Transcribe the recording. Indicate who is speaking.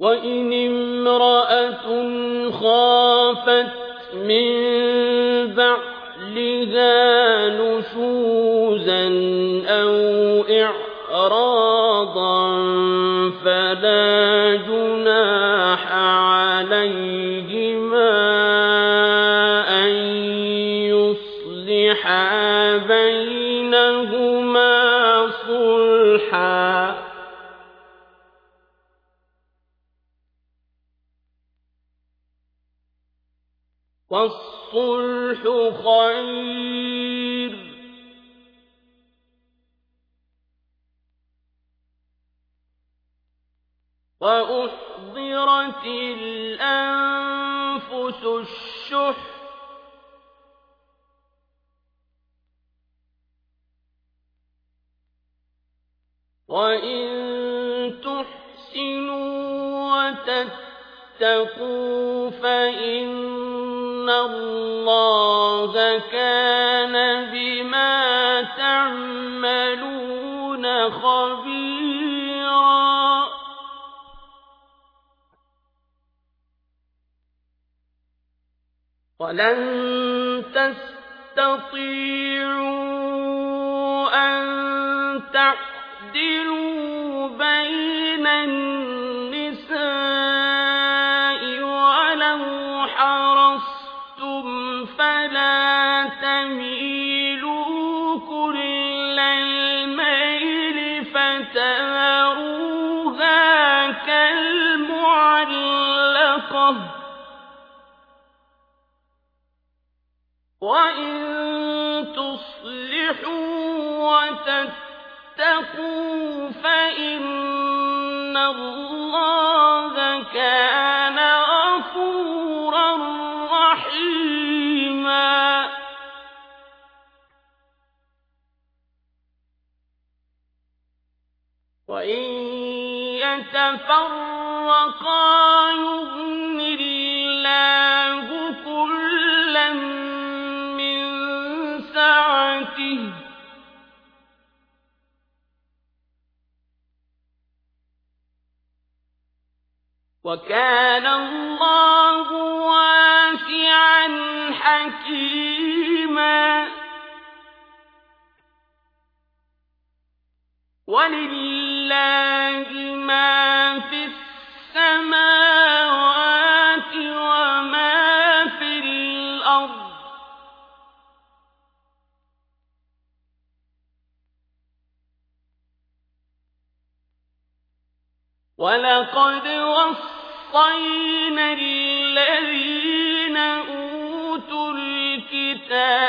Speaker 1: وإن امرأة خافت من بعلها نشوزا أو إعراضا فلا جناح عليهما أن يصلحا بينهما والصلح خير. وأحضرت الأنفس الشح. وإن تحسنوا وتتقوا فإن الله كان بما تعملون خبيرا. ولن تستطيعوا أن تعدلوا بين النساء ولو حرصتم فلا تميلوا كل الميل فتذروها كالمعلقة. وإن تصلحوا وتتقوا فإن الله كان رحيما. وإن يتفرقا يغن الله كلا من سعته. وكان الله حكيما. ولله ما في السماوات وما في الأرض. ولقد وصينا الذين أوتوا الكتاب